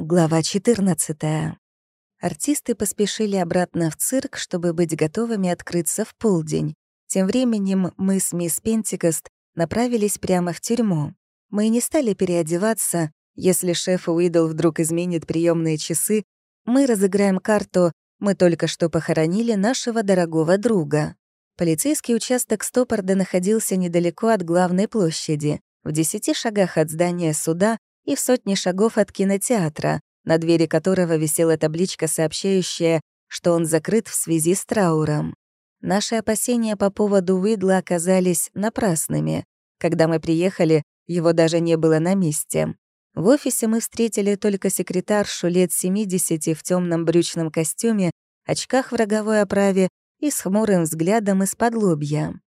Глава 14. Артисты поспешили обратно в цирк, чтобы быть готовыми открыться в полдень. Тем временем мы с мисс Пентикост направились прямо в тюрьму. Мы не стали переодеваться. Если шеф Уидл вдруг изменит приемные часы, мы разыграем карту «Мы только что похоронили нашего дорогого друга». Полицейский участок Стоппорда находился недалеко от главной площади, в десяти шагах от здания суда и в сотне шагов от кинотеатра, на двери которого висела табличка, сообщающая, что он закрыт в связи с трауром. Наши опасения по поводу Уидла оказались напрасными. Когда мы приехали, его даже не было на месте. В офисе мы встретили только секретаршу лет 70 в темном брючном костюме, очках в роговой оправе и с хмурым взглядом из-под лобья.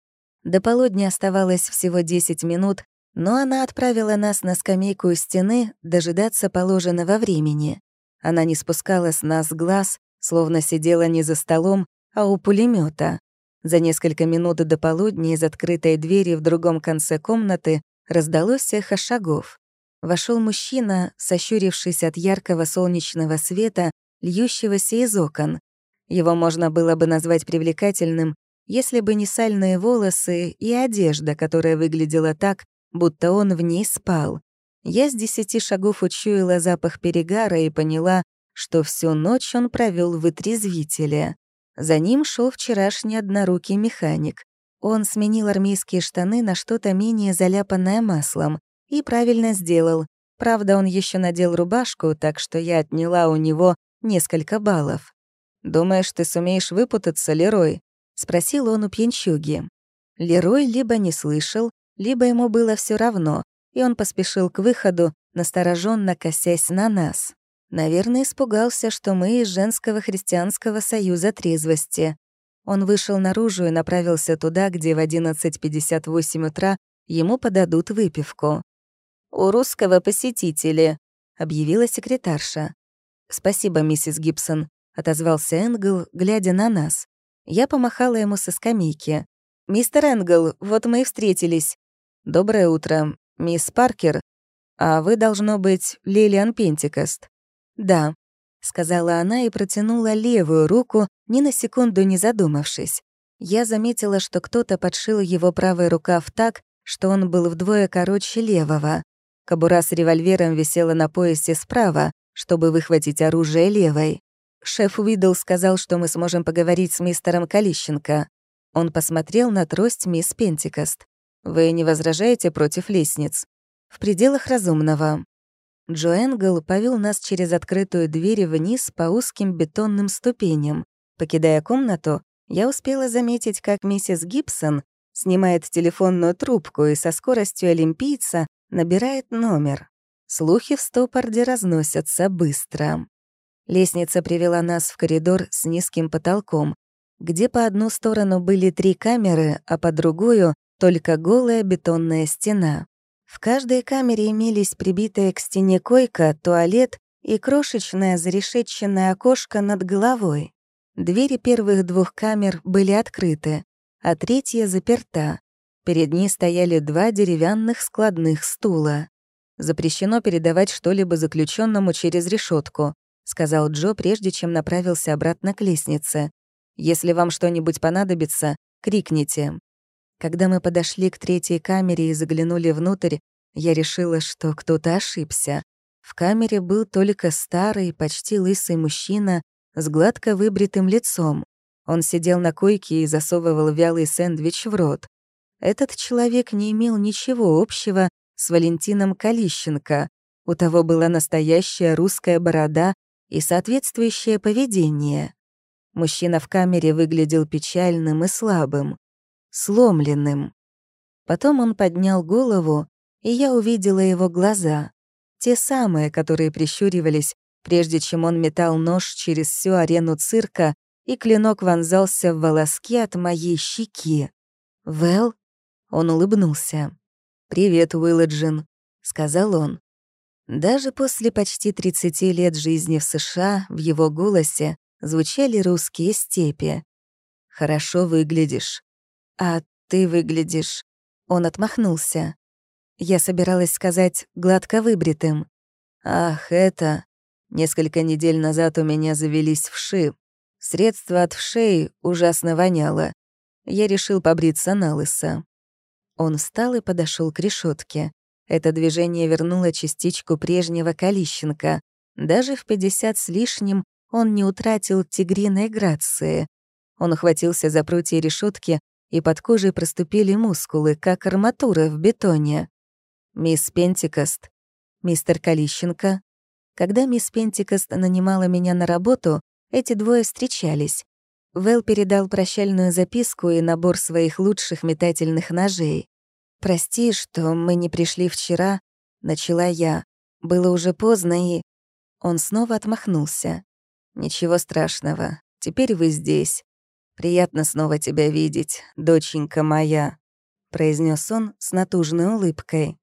До полудня оставалось всего 10 минут, но она отправила нас на скамейку у стены дожидаться положенного времени. Она не спускала с нас глаз, словно сидела не за столом, а у пулемета. За несколько минут до полудня из открытой двери в другом конце комнаты раздалось эхо шагов. Вошел мужчина, сощурившись от яркого солнечного света, льющегося из окон. Его можно было бы назвать привлекательным, если бы не сальные волосы и одежда, которая выглядела так, будто он в ней спал. Я с десяти шагов учуяла запах перегара и поняла, что всю ночь он провел в вытрезвителе. За ним шел вчерашний однорукий механик. Он сменил армейские штаны на что-то менее заляпанное маслом и правильно сделал. Правда, он еще надел рубашку, так что я отняла у него несколько баллов. «Думаешь, ты сумеешь выпутаться, Лерой?» — спросил он у пьянчуги. Лерой либо не слышал, либо ему было все равно, и он поспешил к выходу, настороженно косясь на нас. Наверное, испугался, что мы из Женского христианского союза трезвости. Он вышел наружу и направился туда, где в 11.58 утра ему подадут выпивку. «У русского посетителя», — объявила секретарша. «Спасибо, миссис Гибсон», — отозвался Энгл, глядя на нас. Я помахала ему со скамейки. «Мистер Энгл, вот мы и встретились. «Доброе утро, мисс Паркер. А вы, должно быть, Лилиан Пентикост?» «Да», — сказала она и протянула левую руку, ни на секунду не задумавшись. Я заметила, что кто-то подшил его правый рукав так, что он был вдвое короче левого. Кобура с револьвером висела на поясе справа, чтобы выхватить оружие левой. Шеф Уидл сказал, что мы сможем поговорить с мистером Калищенко. Он посмотрел на трость мисс Пентикост. Вы не возражаете против лестниц? В пределах разумного. Джо Энгл повел нас через открытую дверь вниз по узким бетонным ступеням. Покидая комнату, я успела заметить, как миссис Гибсон снимает телефонную трубку и со скоростью олимпийца набирает номер. Слухи в Стопорде разносятся быстро. Лестница привела нас в коридор с низким потолком, где по одну сторону были три камеры, а по другую только голая бетонная стена. В каждой камере имелись прибитая к стене койка, туалет и крошечное зарешетченное окошко над головой. Двери первых двух камер были открыты, а третья заперта. Перед ней стояли два деревянных складных стула. «Запрещено передавать что-либо заключенному через решетку, сказал Джо, прежде чем направился обратно к лестнице. «Если вам что-нибудь понадобится, крикните». Когда мы подошли к третьей камере и заглянули внутрь, я решила, что кто-то ошибся. В камере был только старый, почти лысый мужчина с гладко выбритым лицом. Он сидел на койке и засовывал вялый сэндвич в рот. Этот человек не имел ничего общего с Валентином Калищенко. У того была настоящая русская борода и соответствующее поведение. Мужчина в камере выглядел печальным и слабым сломленным. Потом он поднял голову, и я увидела его глаза, те самые, которые прищуривались, прежде чем он метал нож через всю арену цирка, и клинок вонзался в волоски от моей щеки. «Вэл?» — он улыбнулся. «Привет, Уилладжин», — сказал он. Даже после почти 30 лет жизни в США в его голосе звучали русские степи. «Хорошо выглядишь. «А ты выглядишь...» Он отмахнулся. Я собиралась сказать «гладко выбритым». «Ах, это...» Несколько недель назад у меня завелись вши. Средство от вшей ужасно воняло. Я решил побриться на лысо. Он встал и подошел к решетке. Это движение вернуло частичку прежнего Калищенко. Даже в 50 с лишним он не утратил тигриной грации. Он ухватился за прутья решетки, и под кожей проступили мускулы, как арматура в бетоне. «Мисс Пентикост, мистер Калищенко». Когда мисс Пентикост нанимала меня на работу, эти двое встречались. Вэл передал прощальную записку и набор своих лучших метательных ножей. «Прости, что мы не пришли вчера», — начала я. Было уже поздно, и... Он снова отмахнулся. «Ничего страшного. Теперь вы здесь. Приятно снова тебя видеть, доченька моя», — произнес он с натужной улыбкой.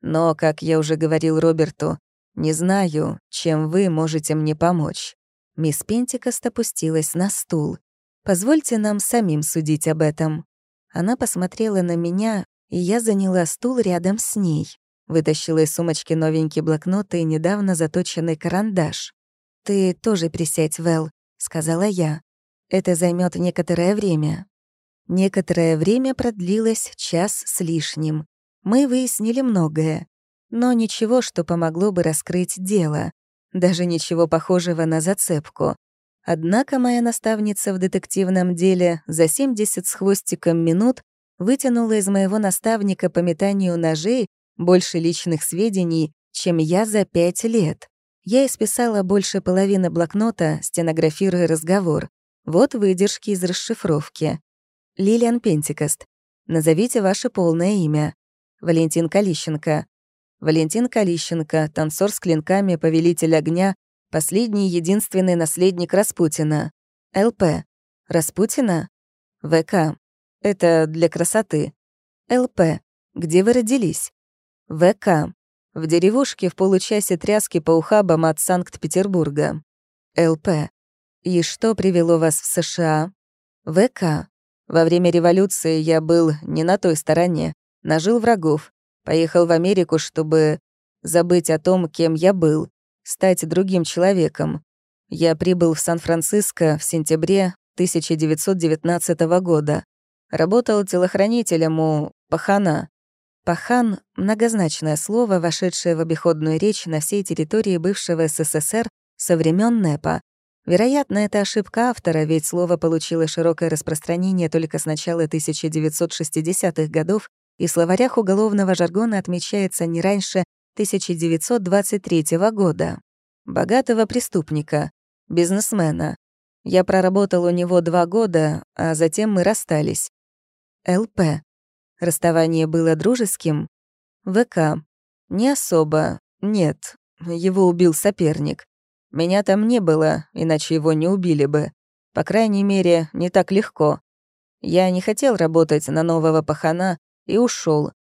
«Но, как я уже говорил Роберту, не знаю, чем вы можете мне помочь». Мисс Пентикост опустилась на стул. «Позвольте нам самим судить об этом». Она посмотрела на меня, и я заняла стул рядом с ней. Вытащила из сумочки новенький блокнот и недавно заточенный карандаш. «Ты тоже присядь, Вэл», — сказала я. «Это займет некоторое время». Некоторое время продлилось час с лишним. Мы выяснили многое, но ничего, что помогло бы раскрыть дело, даже ничего похожего на зацепку. Однако моя наставница в детективном деле за 70 с хвостиком минут вытянула из моего наставника по метанию ножей больше личных сведений, чем я за пять лет. Я исписала больше половины блокнота, стенографируя разговор. Вот выдержки из расшифровки. Лилиан Пентикост. Назовите ваше полное имя. Валентин Калищенко. Валентин Калищенко, танцор с клинками, повелитель огня, последний единственный наследник Распутина. ЛП. Распутина? ВК. Это для красоты. ЛП. Где вы родились? ВК. В деревушке в получасе тряски по ухабам от Санкт-Петербурга. ЛП. И что привело вас в США? ВК. Во время революции я был не на той стороне. Нажил врагов. Поехал в Америку, чтобы забыть о том, кем я был. Стать другим человеком. Я прибыл в Сан-Франциско в сентябре 1919 года. Работал телохранителем у Пахана. Пахан — многозначное слово, вошедшее в обиходную речь на всей территории бывшего СССР со времен НЭПа. Вероятно, это ошибка автора, ведь слово получило широкое распространение только с начала 1960-х годов, и в словарях уголовного жаргона отмечается не раньше 1923 года. Богатого преступника, бизнесмена. Я проработал у него два года, а затем мы расстались. ЛП. Расставание было дружеским? ВК. Не особо. Нет. Его убил соперник. Меня там не было, иначе его не убили бы. По крайней мере, не так легко. Я не хотел работать на нового пахана и ушел.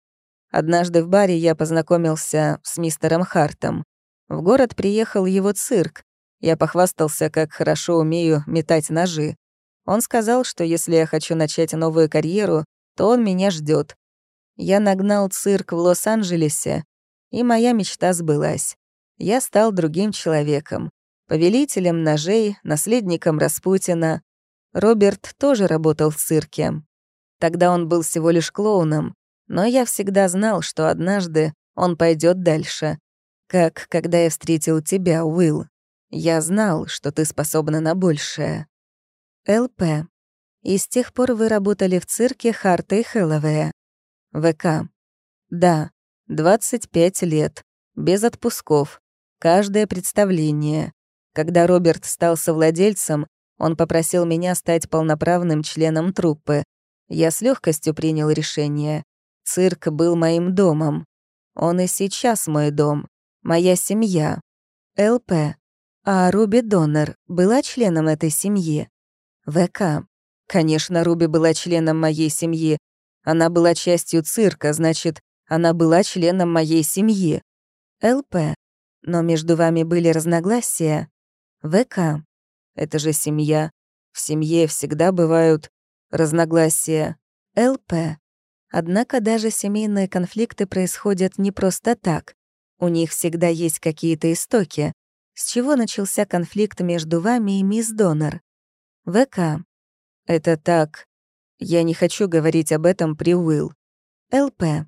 Однажды в баре я познакомился с мистером Хартом. В город приехал его цирк. Я похвастался, как хорошо умею метать ножи. Он сказал, что если я хочу начать новую карьеру, то он меня ждет. Я нагнал цирк в Лос-Анджелесе, и моя мечта сбылась. Я стал другим человеком, повелителем ножей, наследником Распутина. Роберт тоже работал в цирке. Тогда он был всего лишь клоуном, но я всегда знал, что однажды он пойдет дальше. Как когда я встретил тебя, Уилл. Я знал, что ты способна на большее. ЛП. И с тех пор вы работали в цирке Харта и Хэллоуэя. ВК. Да, 25 лет. Без отпусков. Каждое представление. Когда Роберт стал совладельцем, он попросил меня стать полноправным членом труппы. Я с легкостью принял решение. Цирк был моим домом. Он и сейчас мой дом. Моя семья. ЛП. А Руби Доннер была членом этой семьи? ВК. Конечно, Руби была членом моей семьи. Она была частью цирка, значит, она была членом моей семьи. ЛП. Но между вами были разногласия. ВК. Это же семья. В семье всегда бывают разногласия. ЛП. Однако даже семейные конфликты происходят не просто так. У них всегда есть какие-то истоки. С чего начался конфликт между вами и мисс Донор? ВК. Это так. Я не хочу говорить об этом при Уилл. ЛП.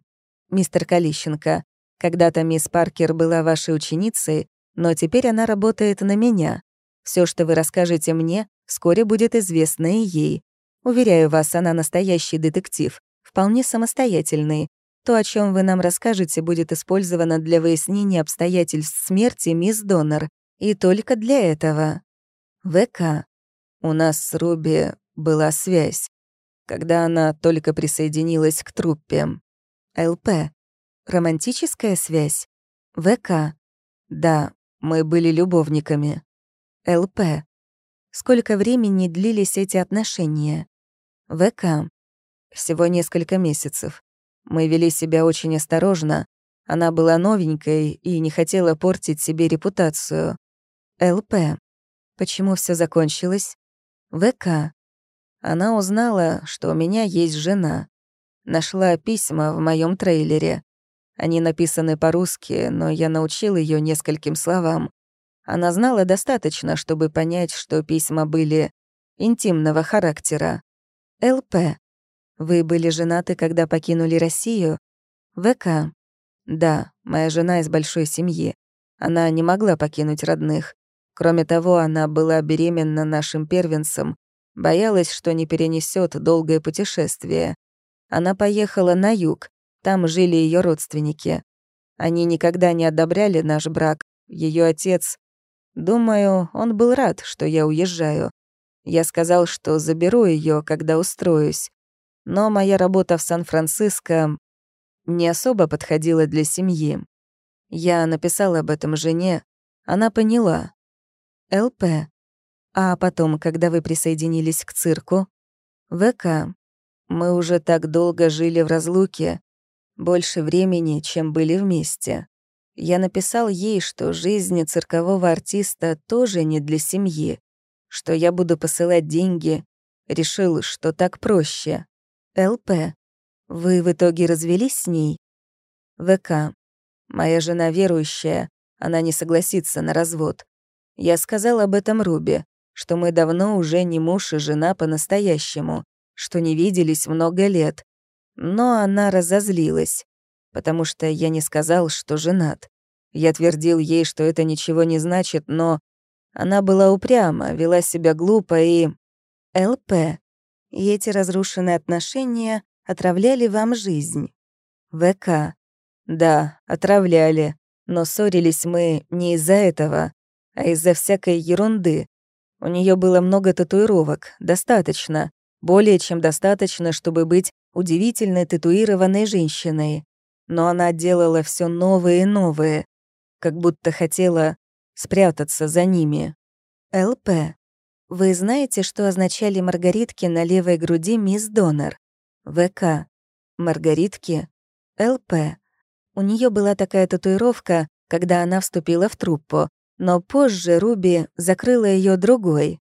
Мистер Калищенко, когда-то мисс Паркер была вашей ученицей, но теперь она работает на меня. Все, что вы расскажете мне, вскоре будет известно и ей. Уверяю вас, она настоящий детектив, вполне самостоятельный. То, о чем вы нам расскажете, будет использовано для выяснения обстоятельств смерти мисс Донор. И только для этого. ВК. У нас с Руби была связь, когда она только присоединилась к труппе. ЛП. Романтическая связь. ВК. Да, мы были любовниками. ЛП. Сколько времени длились эти отношения? ВК. Всего несколько месяцев. Мы вели себя очень осторожно. Она была новенькой и не хотела портить себе репутацию. ЛП. Почему все закончилось? ВК. Она узнала, что у меня есть жена. Нашла письма в моем трейлере. Они написаны по-русски, но я научил ее нескольким словам. Она знала достаточно, чтобы понять, что письма были интимного характера. ЛП. Вы были женаты, когда покинули Россию? ВК. Да, моя жена из большой семьи. Она не могла покинуть родных. Кроме того, она была беременна нашим первенцем, боялась, что не перенесет долгое путешествие. Она поехала на юг, там жили ее родственники. Они никогда не одобряли наш брак. Ее отец... Думаю, он был рад, что я уезжаю. Я сказал, что заберу ее, когда устроюсь. Но моя работа в Сан-Франциско не особо подходила для семьи. Я написал об этом жене. Она поняла. ЛП. А потом, когда вы присоединились к цирку? ВК. Мы уже так долго жили в разлуке, больше времени, чем были вместе. Я написал ей, что жизнь циркового артиста тоже не для семьи, что я буду посылать деньги. Решил, что так проще. ЛП. Вы в итоге развелись с ней? ВК. Моя жена верующая, она не согласится на развод. Я сказал об этом Руби, что мы давно уже не муж и жена по-настоящему, что не виделись много лет, но она разозлилась, потому что я не сказал, что женат. Я твердил ей, что это ничего не значит, но она была упряма, вела себя глупо и... ЛП. И эти разрушенные отношения отравляли вам жизнь. ВК. Да, отравляли. Но ссорились мы не из-за этого, а из-за всякой ерунды. У нее было много татуировок, достаточно, более чем достаточно, чтобы быть удивительной татуированной женщиной. Но она делала все новые и новые, как будто хотела спрятаться за ними. ЛП. Вы знаете, что означали маргаритки на левой груди мисс Донор? ВК. Маргаритки. ЛП. У нее была такая татуировка, когда она вступила в труппу, но позже Руби закрыла ее другой.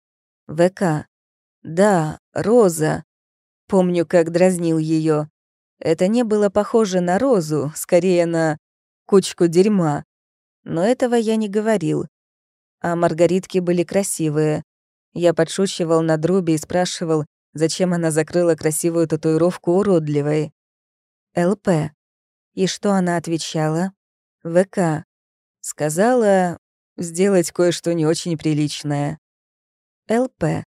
ВК. Да, Роза. Помню, как дразнил ее. Это не было похоже на розу, скорее на кучку дерьма. Но этого я не говорил. А маргаритки были красивые. Я подшучивал над Руби и спрашивал, зачем она закрыла красивую татуировку уродливой. ЛП. И что она отвечала? ВК. Сказала сделать кое-что не очень приличное. ЛП.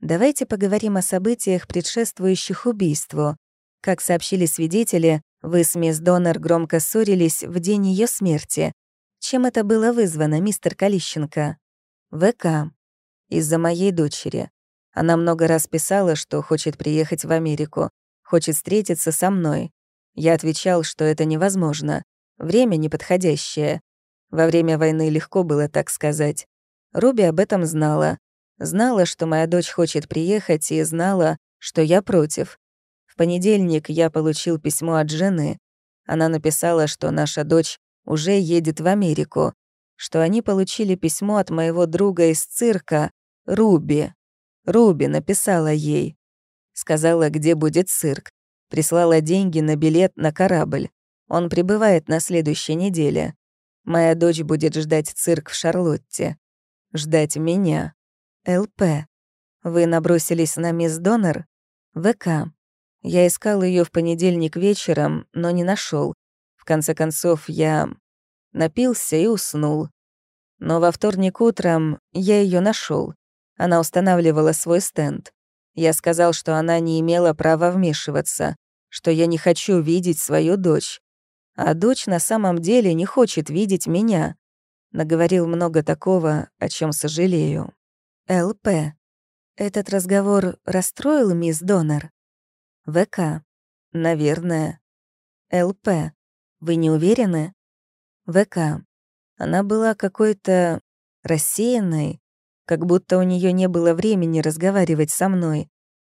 Давайте поговорим о событиях, предшествующих убийству. Как сообщили свидетели, вы с мисс Донор громко ссорились в день ее смерти. Чем это было вызвано, мистер Калищенко? ВК. Из-за моей дочери. Она много раз писала, что хочет приехать в Америку, хочет встретиться со мной. Я отвечал, что это невозможно. Время неподходящее. Во время войны легко было так сказать. Руби об этом знала, Знала, что моя дочь хочет приехать, и знала, что я против. В понедельник я получил письмо от жены. Она написала, что наша дочь уже едет в Америку, что они получили письмо от моего друга из цирка, Руби. Руби написала ей. Сказала, где будет цирк. Прислала деньги на билет на корабль. Он прибывает на следующей неделе. Моя дочь будет ждать цирк в Шарлотте. Ждать меня. ЛП. Вы набросились на мисс Донор? ВК. Я искал ее в понедельник вечером, но не нашел. В конце концов, я напился и уснул. Но во вторник утром я ее нашел. Она устанавливала свой стенд. Я сказал, что она не имела права вмешиваться, что я не хочу видеть свою дочь. А дочь на самом деле не хочет видеть меня. Наговорил много такого, о чем сожалею. ЛП. Этот разговор расстроил мисс Донор? ВК. Наверное. ЛП. Вы не уверены? ВК. Она была какой-то рассеянной, как будто у нее не было времени разговаривать со мной.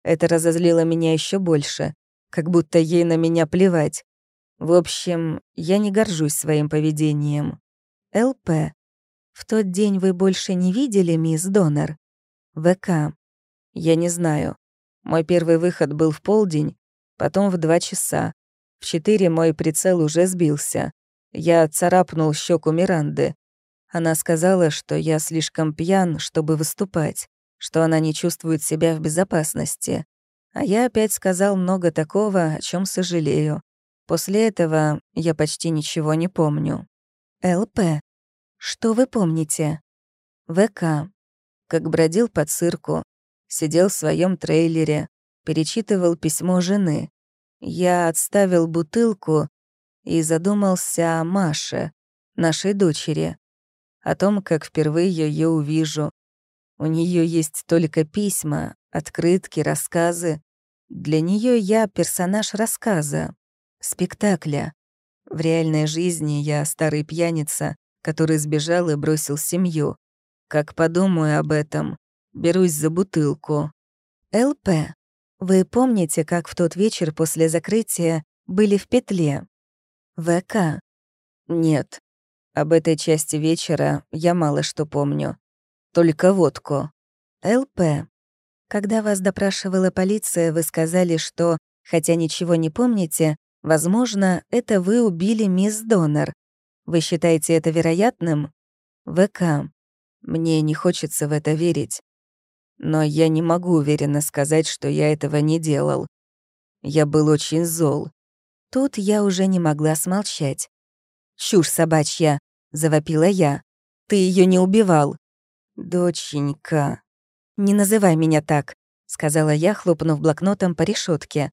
Это разозлило меня еще больше, как будто ей на меня плевать. В общем, я не горжусь своим поведением. ЛП. В тот день вы больше не видели мисс Донор? ВК. Я не знаю. Мой первый выход был в полдень, потом в два часа. В четыре мой прицел уже сбился. Я царапнул щеку Миранды. Она сказала, что я слишком пьян, чтобы выступать, что она не чувствует себя в безопасности. А я опять сказал много такого, о чем сожалею. После этого я почти ничего не помню. ЛП. Что вы помните? ВК. Как бродил по цирку, сидел в своем трейлере, перечитывал письмо жены. Я отставил бутылку и задумался о Маше, нашей дочери, о том, как впервые ее увижу. У нее есть только письма, открытки, рассказы. Для нее я персонаж рассказа, спектакля. В реальной жизни я старый пьяница, который сбежал и бросил семью. Как подумаю об этом, Берусь за бутылку. ЛП. Вы помните, как в тот вечер после закрытия были в петле? ВК. Нет. Об этой части вечера я мало что помню. Только водку. ЛП. Когда вас допрашивала полиция, вы сказали, что, хотя ничего не помните, возможно, это вы убили мисс Донор. Вы считаете это вероятным? ВК. Мне не хочется в это верить но я не могу уверенно сказать, что я этого не делал. Я был очень зол. Тут я уже не могла смолчать. «Чушь собачья!» — завопила я. «Ты ее не убивал!» «Доченька!» «Не называй меня так!» — сказала я, хлопнув блокнотом по решетке.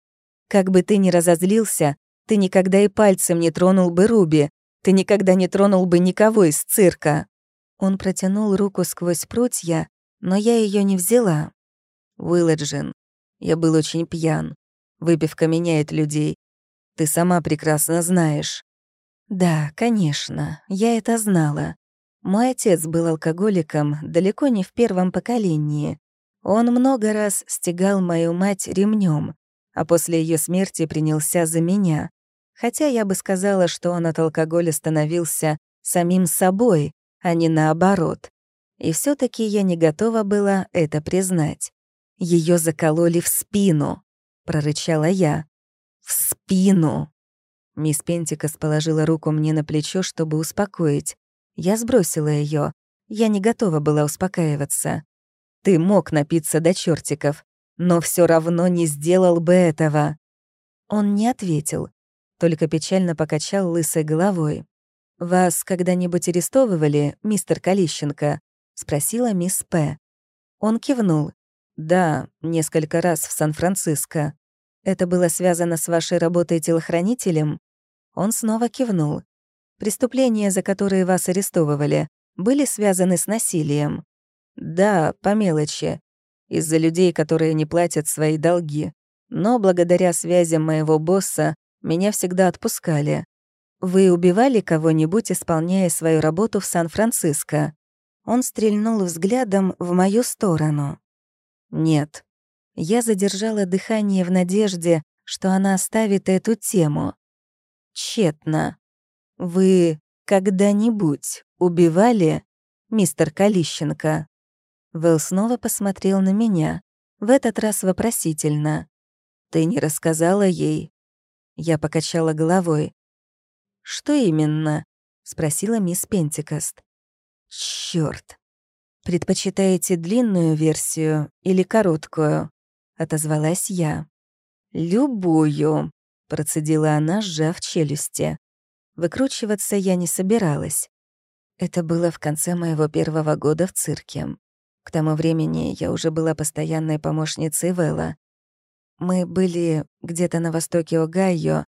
«Как бы ты ни разозлился, ты никогда и пальцем не тронул бы Руби, ты никогда не тронул бы никого из цирка!» Он протянул руку сквозь прутья, но я ее не взяла. Уилладжин, я был очень пьян. Выпивка меняет людей. Ты сама прекрасно знаешь. Да, конечно, я это знала. Мой отец был алкоголиком далеко не в первом поколении. Он много раз стегал мою мать ремнем, а после ее смерти принялся за меня. Хотя я бы сказала, что он от алкоголя становился самим собой, а не наоборот. И все таки я не готова была это признать. Ее закололи в спину, прорычала я. В спину. Мисс Пентикас положила руку мне на плечо, чтобы успокоить. Я сбросила ее. Я не готова была успокаиваться. Ты мог напиться до чертиков, но все равно не сделал бы этого. Он не ответил, только печально покачал лысой головой. «Вас когда-нибудь арестовывали, мистер Калищенко?» — спросила мисс П. Он кивнул. «Да, несколько раз в Сан-Франциско. Это было связано с вашей работой телохранителем?» Он снова кивнул. «Преступления, за которые вас арестовывали, были связаны с насилием?» «Да, по мелочи. Из-за людей, которые не платят свои долги. Но благодаря связям моего босса меня всегда отпускали. Вы убивали кого-нибудь, исполняя свою работу в Сан-Франциско?» Он стрельнул взглядом в мою сторону. «Нет». Я задержала дыхание в надежде, что она оставит эту тему. Тщетно. «Вы когда-нибудь убивали мистер Калищенко?» Вэл снова посмотрел на меня, в этот раз вопросительно. «Ты не рассказала ей?» Я покачала головой. «Что именно?» — спросила мисс Пентикост. Чёрт. Предпочитаете длинную версию или короткую? отозвалась я. Любую, процедила она, сжав челюсти. Выкручиваться я не собиралась. Это было в конце моего первого года в цирке. К тому времени я уже была постоянной помощницей Вэлла. Мы были где-то на востоке Огайо,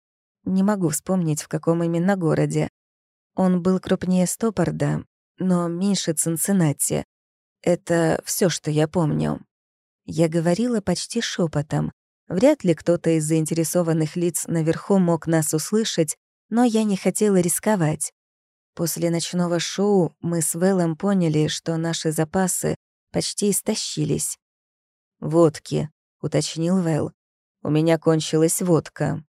не могу вспомнить, в каком именно городе. Он был крупнее Стопорда, но меньше Цинциннати. Это все, что я помню. Я говорила почти шепотом. Вряд ли кто-то из заинтересованных лиц наверху мог нас услышать, но я не хотела рисковать. После ночного шоу мы с Вэллом поняли, что наши запасы почти истощились. «Водки», — уточнил Вэл. «У меня кончилась водка.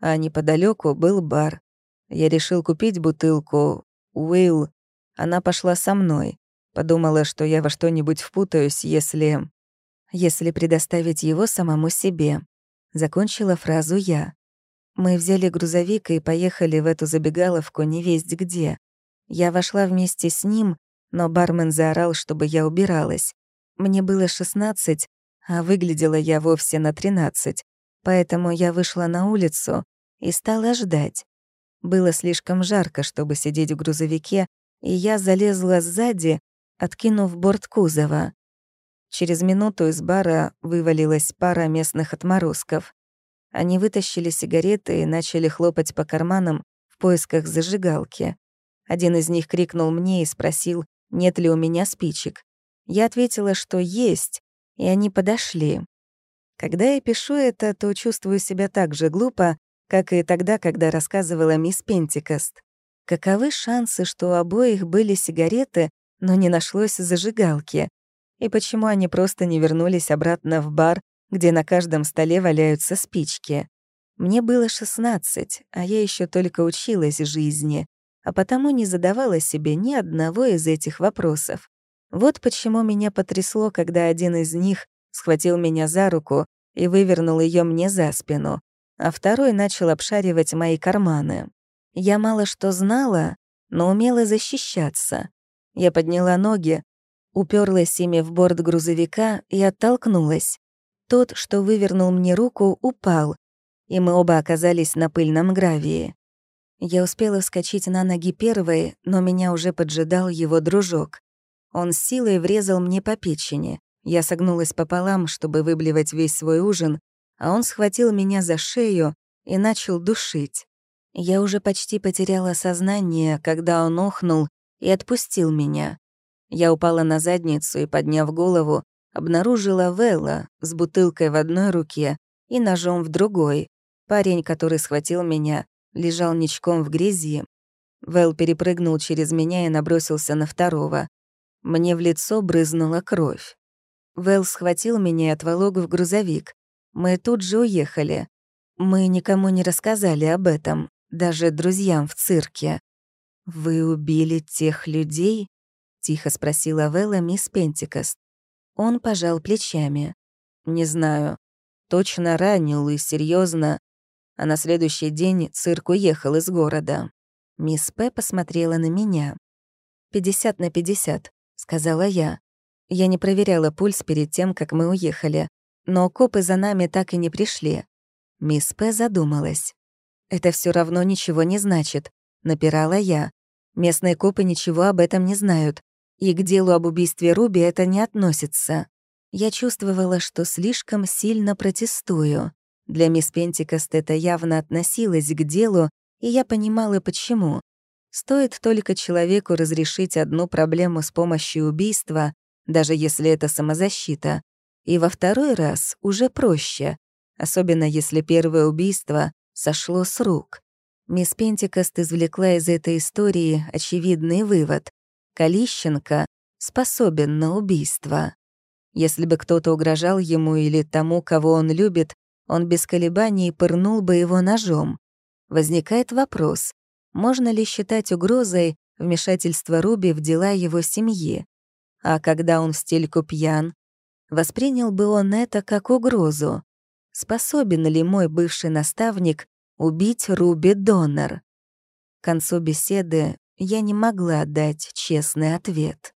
А неподалеку был бар. Я решил купить бутылку. Уилл. Она пошла со мной. Подумала, что я во что-нибудь впутаюсь, если... Если предоставить его самому себе. Закончила фразу я. Мы взяли грузовик и поехали в эту забегаловку невесть где. Я вошла вместе с ним, но бармен заорал, чтобы я убиралась. Мне было 16, а выглядела я вовсе на 13, поэтому я вышла на улицу и стала ждать. Было слишком жарко, чтобы сидеть в грузовике, и я залезла сзади, откинув борт кузова. Через минуту из бара вывалилась пара местных отморозков. Они вытащили сигареты и начали хлопать по карманам в поисках зажигалки. Один из них крикнул мне и спросил, нет ли у меня спичек. Я ответила, что есть, и они подошли. Когда я пишу это, то чувствую себя так же глупо, как и тогда, когда рассказывала мисс Пентикост. Каковы шансы, что у обоих были сигареты, но не нашлось зажигалки? И почему они просто не вернулись обратно в бар, где на каждом столе валяются спички? Мне было 16, а я еще только училась жизни, а потому не задавала себе ни одного из этих вопросов. Вот почему меня потрясло, когда один из них схватил меня за руку и вывернул ее мне за спину, а второй начал обшаривать мои карманы. Я мало что знала, но умела защищаться. Я подняла ноги, уперлась ими в борт грузовика и оттолкнулась. Тот, что вывернул мне руку, упал, и мы оба оказались на пыльном гравии. Я успела вскочить на ноги первой, но меня уже поджидал его дружок. Он силой врезал мне по печени. Я согнулась пополам, чтобы выблевать весь свой ужин, а он схватил меня за шею и начал душить. Я уже почти потеряла сознание, когда он охнул и отпустил меня. Я упала на задницу и, подняв голову, обнаружила Велла с бутылкой в одной руке и ножом в другой. Парень, который схватил меня, лежал ничком в грязи. Вэл перепрыгнул через меня и набросился на второго. Мне в лицо брызнула кровь. Вэл схватил меня и отволок в грузовик. Мы тут же уехали. Мы никому не рассказали об этом, даже друзьям в цирке. «Вы убили тех людей?» — тихо спросила Вэлла мисс Пентикост. Он пожал плечами. «Не знаю. Точно ранил и серьезно. А на следующий день цирк уехал из города». Мисс П. посмотрела на меня. «Пятьдесят на пятьдесят», — сказала я. Я не проверяла пульс перед тем, как мы уехали. Но копы за нами так и не пришли. Мисс П. задумалась. «Это все равно ничего не значит», — напирала я. «Местные копы ничего об этом не знают. И к делу об убийстве Руби это не относится». Я чувствовала, что слишком сильно протестую. Для мисс Пентикост это явно относилось к делу, и я понимала, почему. Стоит только человеку разрешить одну проблему с помощью убийства, даже если это самозащита, и во второй раз уже проще, особенно если первое убийство сошло с рук. Мисс Пентикост извлекла из этой истории очевидный вывод. Калищенко способен на убийство. Если бы кто-то угрожал ему или тому, кого он любит, он без колебаний пырнул бы его ножом. Возникает вопрос, можно ли считать угрозой вмешательство Руби в дела его семьи? А когда он в стельку пьян, Воспринял бы он это как угрозу. Способен ли мой бывший наставник убить Руби Доннер? К концу беседы я не могла дать честный ответ.